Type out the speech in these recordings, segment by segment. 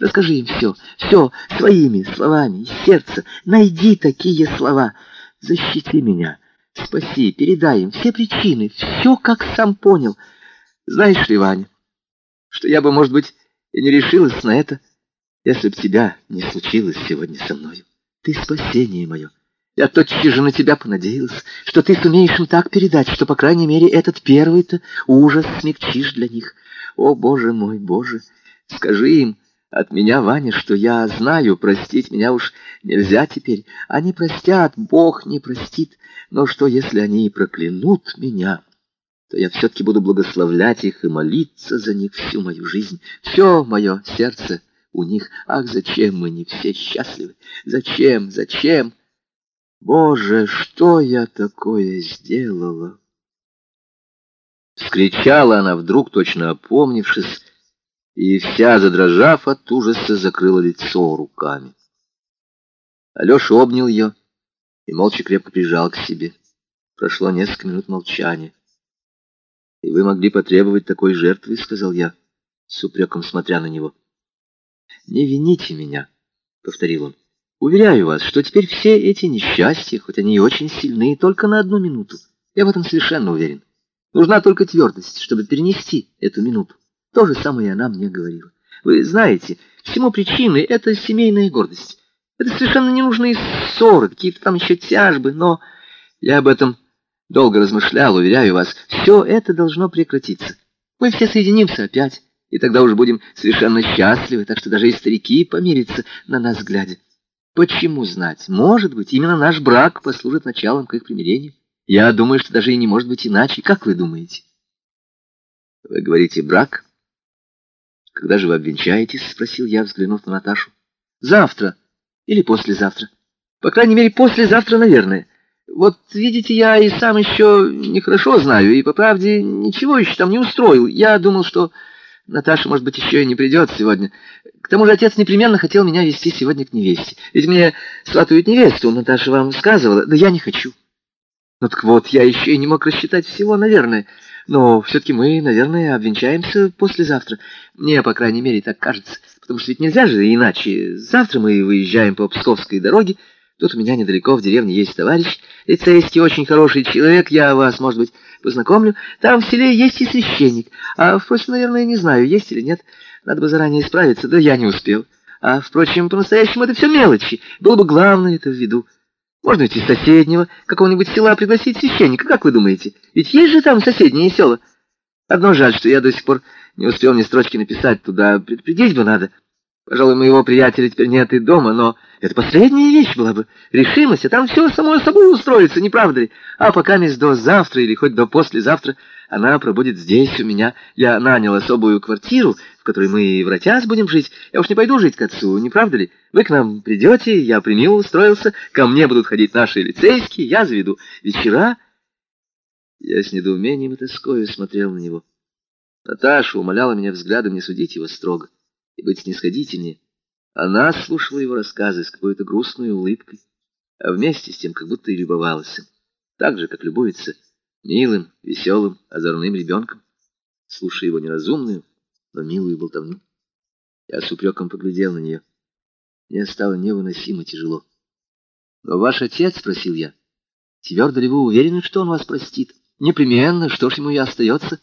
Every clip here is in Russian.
Расскажи им все, все своими словами из сердца. Найди такие слова. Защити меня, спаси, передай им все причины, все, как сам понял. Знаешь ли, Ваня, что я бы, может быть, и не решилась на это, если б тебя не случилось сегодня со мною. Ты спасение мое. Я тотчас же на тебя понадеялась, что ты сумеешь им так передать, что, по крайней мере, этот первый-то ужас смягчишь для них. О, Боже мой, Боже, скажи им от меня, Ваня, что я знаю, простить меня уж нельзя теперь. Они простят, Бог не простит. Но что, если они и проклянут меня, то я все-таки буду благословлять их и молиться за них всю мою жизнь. Все мое сердце у них. Ах, зачем мы не все счастливы? Зачем, зачем? Боже, что я такое сделала? Вскричала она вдруг, точно опомнившись, и вся, задрожав от ужаса, закрыла лицо руками. Алеша обнял ее и молча крепко прижал к себе. Прошло несколько минут молчания. «И вы могли потребовать такой жертвы», — сказал я, с упреком смотря на него. «Не вините меня», — повторил он. Уверяю вас, что теперь все эти несчастья, хоть они и очень сильны, только на одну минуту. Я в этом совершенно уверен. Нужна только твердость, чтобы перенести эту минуту. То же самое она мне говорила. Вы знаете, всему причиной это семейная гордость. Это совершенно ненужные ссоры, какие-то там еще тяжбы, но я об этом долго размышлял, уверяю вас, все это должно прекратиться. Мы все соединимся опять, и тогда уже будем совершенно счастливы, так что даже и старики помирятся на нас глядя. Почему знать? Может быть, именно наш брак послужит началом к их примирению. Я думаю, что даже и не может быть иначе. Как вы думаете? Вы говорите брак? Когда же вы обвенчаетесь? Спросил я, взглянув на Наташу. Завтра или послезавтра. По крайней мере, послезавтра, наверное. Вот, видите, я и сам еще нехорошо знаю, и, по правде, ничего еще там не устроил. Я думал, что Наташа, может быть, еще и не придет сегодня. К тому же отец непременно хотел меня вести сегодня к невесте. Ведь мне сватают невесту, Наташа вам сказывала. Да я не хочу. Ну так вот, я еще и не мог рассчитать всего, наверное. Но все-таки мы, наверное, обвенчаемся послезавтра. Мне, по крайней мере, так кажется. Потому что ведь нельзя же иначе. Завтра мы выезжаем по Псковской дороге. Тут у меня недалеко в деревне есть товарищ, лицейский, очень хороший человек. Я вас, может быть, познакомлю. Там в селе есть и священник. А, впрочем, наверное, не знаю, есть или нет. Надо бы заранее исправиться, да я не успел. А, впрочем, по-настоящему это все мелочи. Было бы главное это в виду. Можно ведь из соседнего какого-нибудь села пригласить священника, как вы думаете? Ведь есть же там соседние села. Одно жаль, что я до сих пор не успел ни строчки написать туда. Предупредить бы надо. Пожалуй, моего приятеля теперь нет и дома, но это последняя вещь была бы. Решимость, а там все само собой устроится, не правда ли? А пока между до завтра или хоть до послезавтра она пробудет здесь у меня. Я нанял особую квартиру, в которой мы и вратясь будем жить. Я уж не пойду жить к отцу, не правда ли? Вы к нам придете, я примил, устроился, ко мне будут ходить наши лицейские, я заведу вечера. Я с недоумением и тоскою смотрел на него. Наташа умоляла меня взглядом не судить его строго и быть снисходительнее. Она слушала его рассказы с какой-то грустной улыбкой, а вместе с тем как будто и любовалась им, так же, как любуется милым, веселым, озорным ребенком, слушая его неразумную, но милую болтовню. Я с упреком поглядел на нее. Мне стало невыносимо тяжело. «Но ваш отец, — спросил я, — твердо ли вы уверены, что он вас простит? Непременно, что ж ему и остается?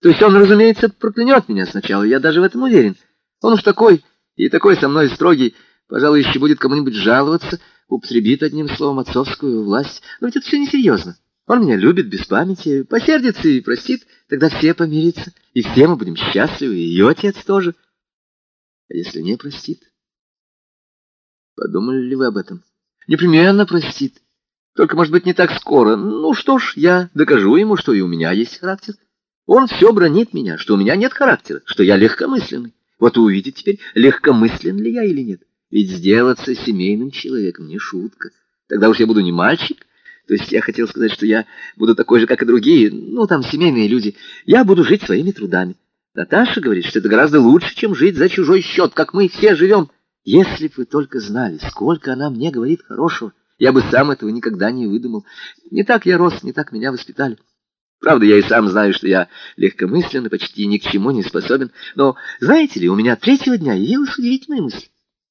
То есть он, разумеется, проклянет меня сначала, я даже в этом уверен». Он уж такой, и такой со мной строгий, пожалуй, еще будет кому-нибудь жаловаться, употребит одним словом отцовскую власть. Но ведь это все несерьезно. Он меня любит без памяти, посердится и простит, тогда все помирятся, и все мы будем счастливы, и ее отец тоже. А если не простит? Подумали ли вы об этом? Непременно простит. Только, может быть, не так скоро. Ну что ж, я докажу ему, что и у меня есть характер. Он все бронит меня, что у меня нет характера, что я легкомысленный. Вот увидеть теперь, легкомыслен ли я или нет. Ведь сделаться семейным человеком не шутка. Тогда уж я буду не мальчик. То есть я хотел сказать, что я буду такой же, как и другие, ну, там, семейные люди. Я буду жить своими трудами. Наташа говорит, что это гораздо лучше, чем жить за чужой счет, как мы все живем. Если бы вы только знали, сколько она мне говорит хорошего, я бы сам этого никогда не выдумал. Не так я рос, не так меня воспитали. Правда, я и сам знаю, что я легкомыслен и почти ни к чему не способен. Но, знаете ли, у меня третьего дня явилась удивительная мысль.